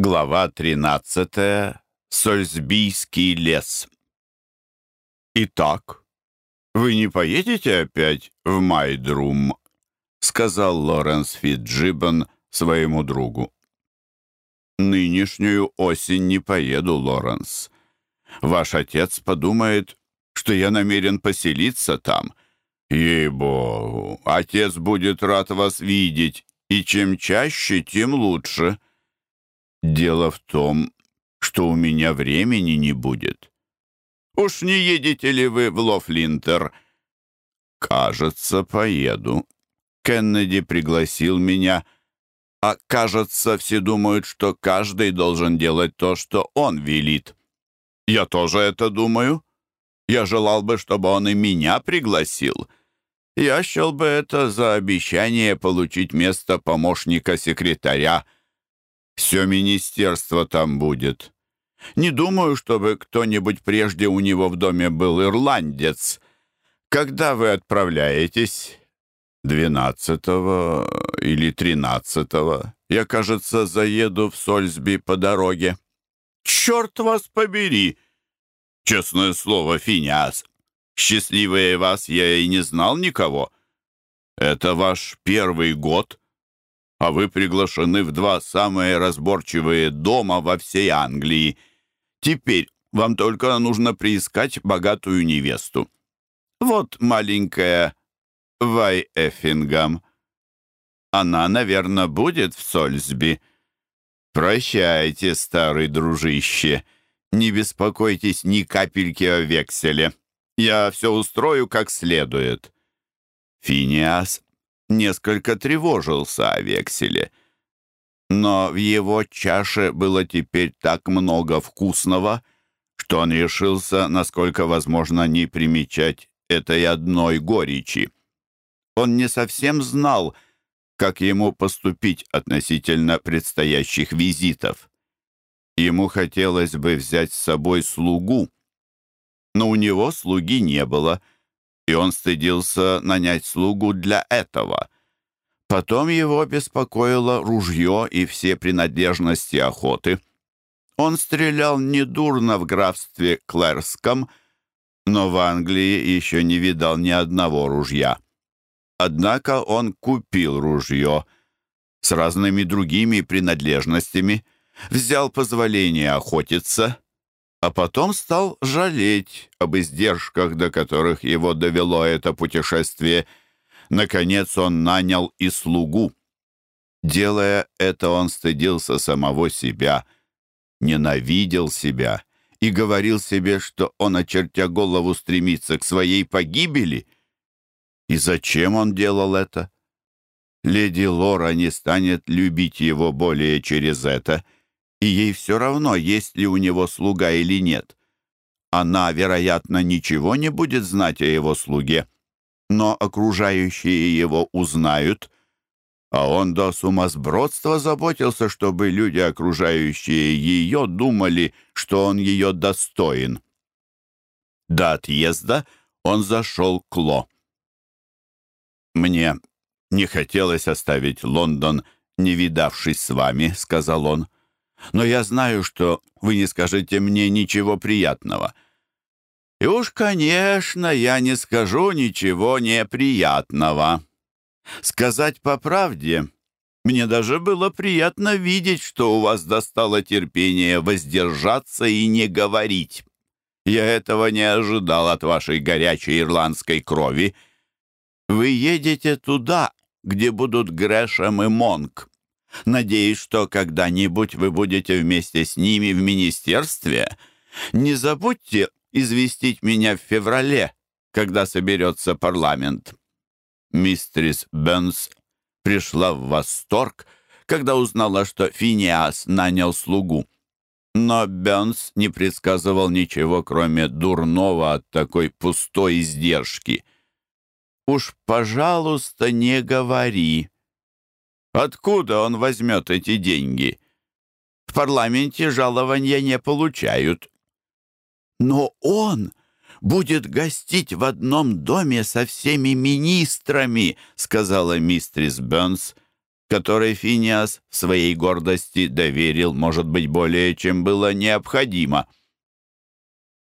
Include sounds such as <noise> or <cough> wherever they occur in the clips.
Глава 13. Сольсбийский лес. «Итак, вы не поедете опять в Майдрум?» — сказал Лоренс Фитджибан своему другу. «Нынешнюю осень не поеду, Лоренс. Ваш отец подумает, что я намерен поселиться там. Ей-богу, отец будет рад вас видеть, и чем чаще, тем лучше». Дело в том, что у меня времени не будет. Уж не едете ли вы в Лофлинтер? Кажется, поеду. Кеннеди пригласил меня, а кажется, все думают, что каждый должен делать то, что он велит. Я тоже это думаю. Я желал бы, чтобы он и меня пригласил. Я счел бы это за обещание получить место помощника секретаря — все министерство там будет. Не думаю, чтобы кто-нибудь прежде у него в доме был ирландец. Когда вы отправляетесь? Двенадцатого или тринадцатого. Я, кажется, заеду в Сольсби по дороге. Черт вас побери! Честное слово, Финиас, счастливее вас я и не знал никого. Это ваш первый год а вы приглашены в два самые разборчивые дома во всей Англии. Теперь вам только нужно приискать богатую невесту. Вот маленькая Вай Эффингам. Она, наверное, будет в Сольсби. Прощайте, старый дружище. Не беспокойтесь ни капельки о векселе. Я все устрою как следует. Финиас несколько тревожился о векселе. Но в его чаше было теперь так много вкусного, что он решился, насколько возможно, не примечать этой одной горечи. Он не совсем знал, как ему поступить относительно предстоящих визитов. Ему хотелось бы взять с собой слугу, но у него слуги не было — и он стыдился нанять слугу для этого. Потом его беспокоило ружье и все принадлежности охоты. Он стрелял недурно в графстве Клэрском, но в Англии еще не видал ни одного ружья. Однако он купил ружье с разными другими принадлежностями, взял позволение охотиться а потом стал жалеть об издержках, до которых его довело это путешествие. Наконец он нанял и слугу. Делая это, он стыдился самого себя, ненавидел себя и говорил себе, что он, очертя голову, стремится к своей погибели. И зачем он делал это? Леди Лора не станет любить его более через это — и ей все равно, есть ли у него слуга или нет. Она, вероятно, ничего не будет знать о его слуге, но окружающие его узнают, а он до сумасбродства заботился, чтобы люди, окружающие ее, думали, что он ее достоин. До отъезда он зашел к Ло. «Мне не хотелось оставить Лондон, не видавшись с вами», — сказал он но я знаю, что вы не скажете мне ничего приятного. И уж, конечно, я не скажу ничего неприятного. Сказать по правде, мне даже было приятно видеть, что у вас достало терпение воздержаться и не говорить. Я этого не ожидал от вашей горячей ирландской крови. Вы едете туда, где будут Грэшем и Монк. Надеюсь, что когда-нибудь вы будете вместе с ними в министерстве. Не забудьте известить меня в феврале, когда соберется парламент». Мистрис Бенс пришла в восторг, когда узнала, что Финиас нанял слугу. Но Бенс не предсказывал ничего, кроме дурного от такой пустой издержки. «Уж, пожалуйста, не говори», Откуда он возьмет эти деньги? В парламенте жалования не получают. Но он будет гостить в одном доме со всеми министрами, сказала мистрис Бёрнс. которой Финиас в своей гордости доверил, может быть, более, чем было необходимо.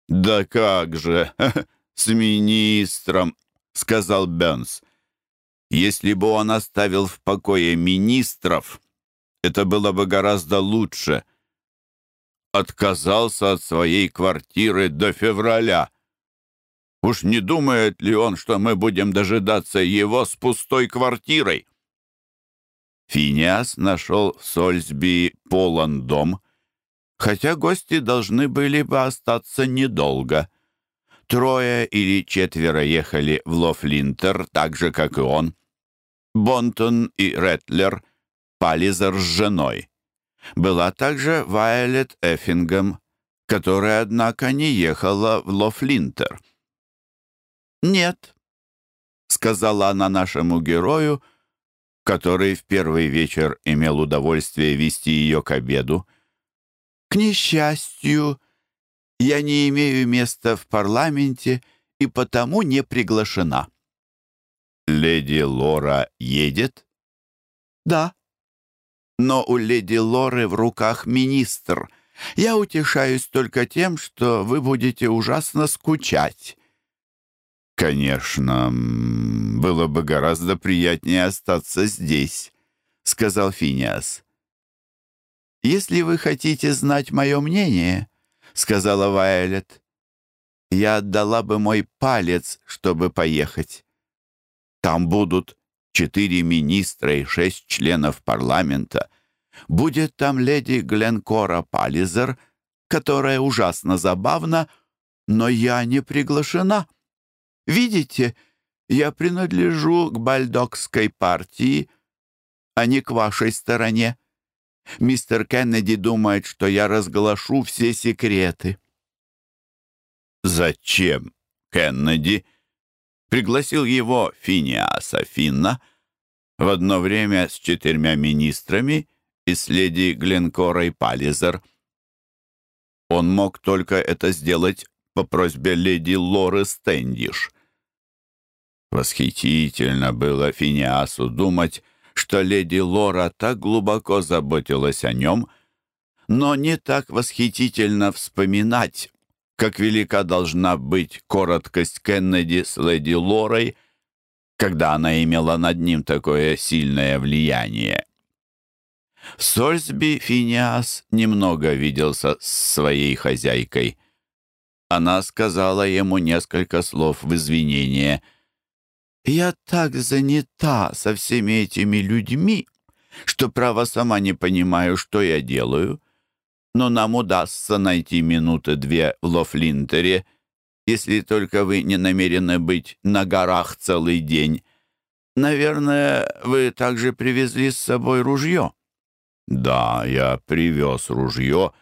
«Да как же, <laughs> с министром», — сказал Бенс. «Если бы он оставил в покое министров, это было бы гораздо лучше. Отказался от своей квартиры до февраля. Уж не думает ли он, что мы будем дожидаться его с пустой квартирой?» Финиас нашел в Сольсби полон дом, хотя гости должны были бы остаться недолго. Трое или четверо ехали в Лофлинтер, так же, как и он. Бонтон и Ретлер Пализер с женой. Была также Вайолет Эффингем, которая, однако, не ехала в Лофлинтер. «Нет», — сказала она нашему герою, — который в первый вечер имел удовольствие вести ее к обеду. «К несчастью, я не имею места в парламенте и потому не приглашена». «Леди Лора едет?» «Да». «Но у леди Лоры в руках министр. Я утешаюсь только тем, что вы будете ужасно скучать». «Конечно, было бы гораздо приятнее остаться здесь», — сказал Финиас. «Если вы хотите знать мое мнение», — сказала Вайолет, «я отдала бы мой палец, чтобы поехать. Там будут четыре министра и шесть членов парламента. Будет там леди Гленкора Паллизер, которая ужасно забавна, но я не приглашена». Видите, я принадлежу к бальдокской партии, а не к вашей стороне. Мистер Кеннеди думает, что я разглашу все секреты». «Зачем Кеннеди?» Пригласил его Финиаса Финна в одно время с четырьмя министрами и с леди Гленкорой Паллизер. Он мог только это сделать по просьбе леди Лоры Стэндиш. Восхитительно было Финиасу думать, что леди Лора так глубоко заботилась о нем, но не так восхитительно вспоминать, как велика должна быть короткость Кеннеди с леди Лорой, когда она имела над ним такое сильное влияние. В Сольсби Финиас немного виделся с своей хозяйкой. Она сказала ему несколько слов в извинение — я так занята со всеми этими людьми, что, право, сама не понимаю, что я делаю. Но нам удастся найти минуты две в Лофлинтере, если только вы не намерены быть на горах целый день. Наверное, вы также привезли с собой ружье?» «Да, я привез ружье.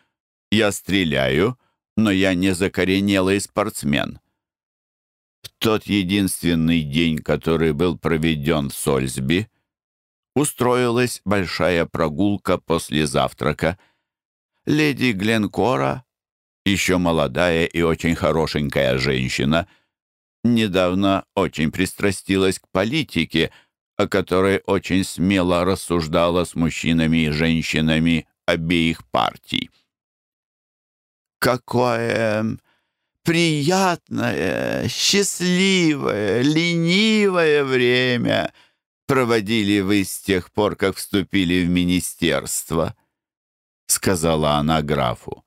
Я стреляю, но я не закоренелый спортсмен. В тот единственный день, который был проведен в Сольсби, устроилась большая прогулка после завтрака. Леди Гленкора, еще молодая и очень хорошенькая женщина, недавно очень пристрастилась к политике, о которой очень смело рассуждала с мужчинами и женщинами обеих партий. «Какое приятное, счастливое, ленивое время проводили вы с тех пор, как вступили в министерство», — сказала она графу.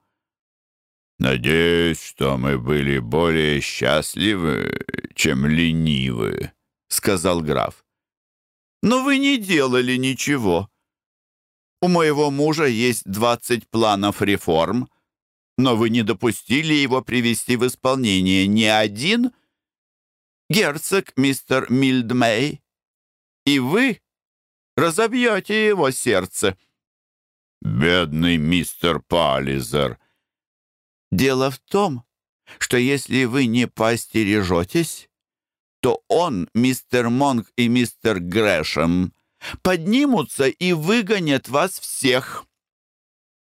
«Надеюсь, что мы были более счастливы, чем ленивы», — сказал граф. «Но вы не делали ничего. У моего мужа есть двадцать планов реформ, но вы не допустили его привести в исполнение ни один герцог мистер Мильдмей, и вы разобьете его сердце. Бедный мистер Паллизер. Дело в том, что если вы не поостережетесь, то он, мистер Монг и мистер Грэшем поднимутся и выгонят вас всех.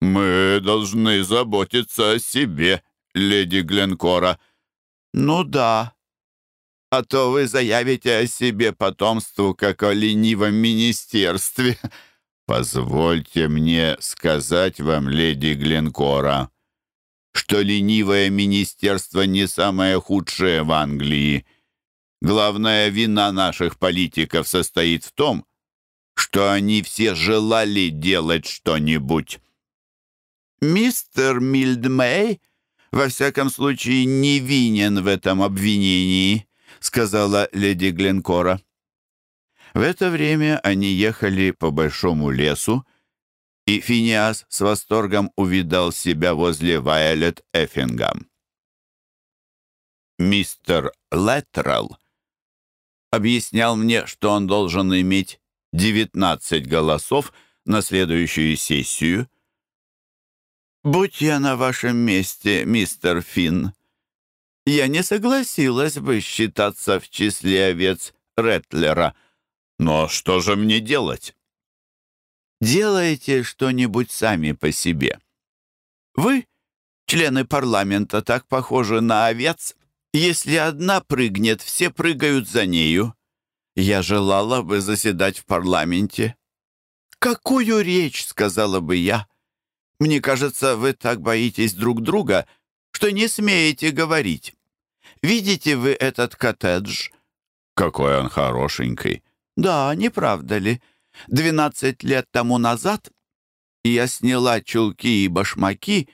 «Мы должны заботиться о себе, леди Гленкора». «Ну да. А то вы заявите о себе потомству, как о ленивом министерстве. «Позвольте мне сказать вам, леди Гленкора, что ленивое министерство не самое худшее в Англии. Главная вина наших политиков состоит в том, что они все желали делать что-нибудь. Мистер Мильдмей, во всяком случае, не винен в этом обвинении, сказала леди Гленкора. В это время они ехали по большому лесу, и Финиас с восторгом увидал себя возле Вайолет Эффингам. Мистер Леттерал объяснял мне, что он должен иметь 19 голосов на следующую сессию. «Будь я на вашем месте, мистер Финн, я не согласилась бы считаться в числе овец Ретлера. Но что же мне делать?» Делайте что-нибудь сами по себе. Вы, члены парламента, так похожи на овец. Если одна прыгнет, все прыгают за нею. Я желала бы заседать в парламенте. «Какую речь?» — сказала бы я. «Мне кажется, вы так боитесь друг друга, что не смеете говорить. Видите вы этот коттедж?» «Какой он хорошенький!» «Да, не правда ли?» Двенадцать лет тому назад я сняла чулки и башмаки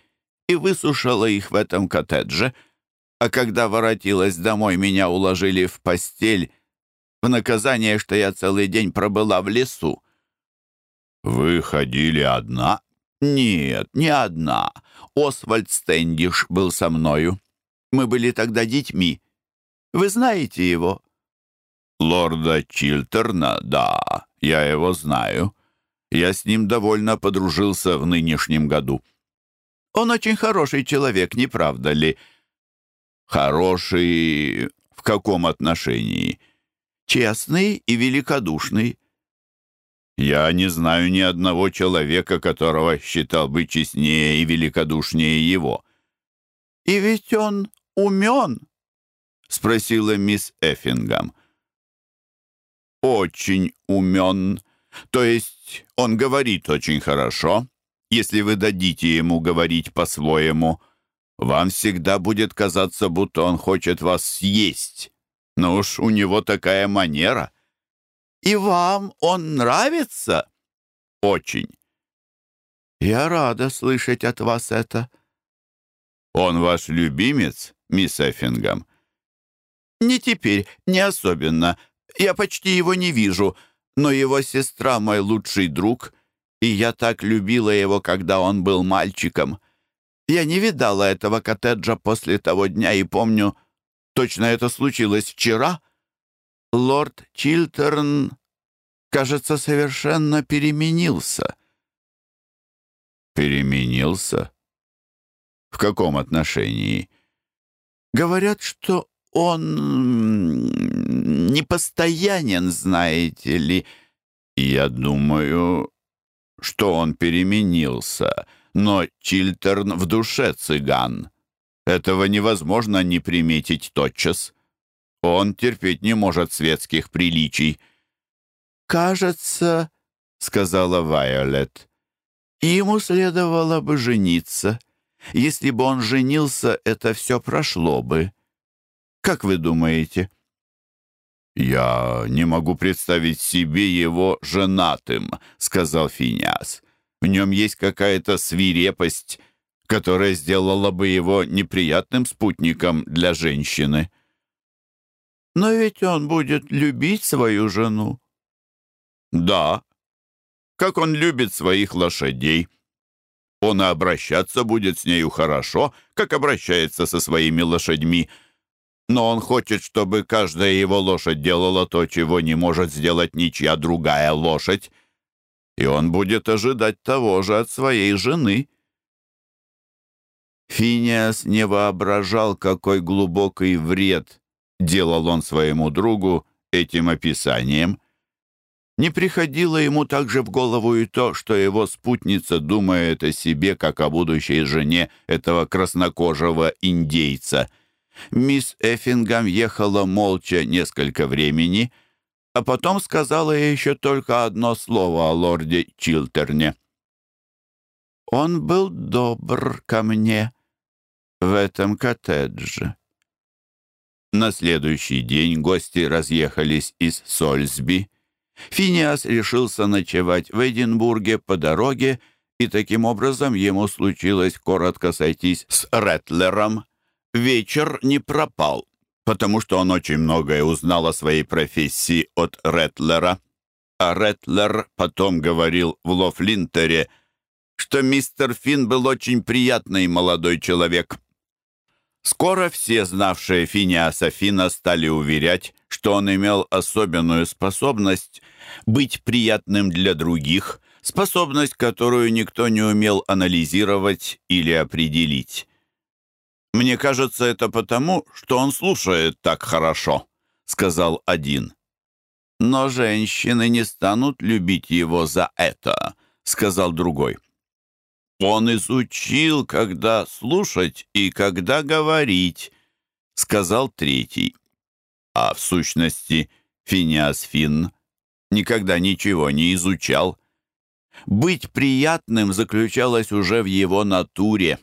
и высушила их в этом коттедже, а когда воротилась домой, меня уложили в постель в наказание, что я целый день пробыла в лесу. «Вы ходили одна?» «Нет, не одна. Освальд Стендиш был со мною. Мы были тогда детьми. Вы знаете его?» «Лорда Чилтерна, да, я его знаю. Я с ним довольно подружился в нынешнем году. Он очень хороший человек, не правда ли?» «Хороший в каком отношении?» «Честный и великодушный». «Я не знаю ни одного человека, которого считал бы честнее и великодушнее его». «И ведь он умен?» — спросила мисс Эффингам очень умен. То есть он говорит очень хорошо. Если вы дадите ему говорить по-своему, вам всегда будет казаться, будто он хочет вас съесть. Но уж у него такая манера. И вам он нравится? Очень. Я рада слышать от вас это. Он ваш любимец, мисс Эффингам? Не теперь, не особенно. Я почти его не вижу, но его сестра мой лучший друг, и я так любила его, когда он был мальчиком. Я не видала этого коттеджа после того дня и помню, точно это случилось вчера. Лорд Чилтерн, кажется, совершенно переменился. Переменился? В каком отношении? Говорят, что он непостоянен, знаете ли. Я думаю, что он переменился, но Чилтерн в душе цыган. Этого невозможно не приметить тотчас. Он терпеть не может светских приличий. «Кажется, — сказала Вайолет, — ему следовало бы жениться. Если бы он женился, это все прошло бы. Как вы думаете?» «Я не могу представить себе его женатым», — сказал Финиас. «В нем есть какая-то свирепость, которая сделала бы его неприятным спутником для женщины». «Но ведь он будет любить свою жену». «Да, как он любит своих лошадей. Он и обращаться будет с нею хорошо, как обращается со своими лошадьми» но он хочет, чтобы каждая его лошадь делала то, чего не может сделать ничья другая лошадь, и он будет ожидать того же от своей жены. Финиас не воображал, какой глубокий вред делал он своему другу этим описанием. Не приходило ему также в голову и то, что его спутница думает о себе, как о будущей жене этого краснокожего индейца — Мисс Эффингам ехала молча несколько времени, а потом сказала ей еще только одно слово о лорде Чилтерне. «Он был добр ко мне в этом коттедже». На следующий день гости разъехались из Сольсби. Финиас решился ночевать в Эдинбурге по дороге, и таким образом ему случилось коротко сойтись с Ретлером. Вечер не пропал, потому что он очень многое узнал о своей профессии от Ретлера. А Ретлер потом говорил в Лофлинтере, что мистер Финн был очень приятный молодой человек. Скоро все, знавшие Финиаса Фина, стали уверять, что он имел особенную способность быть приятным для других, способность, которую никто не умел анализировать или определить. «Мне кажется, это потому, что он слушает так хорошо», — сказал один. «Но женщины не станут любить его за это», — сказал другой. «Он изучил, когда слушать и когда говорить», — сказал третий. А в сущности Финиас Финн никогда ничего не изучал. Быть приятным заключалось уже в его натуре.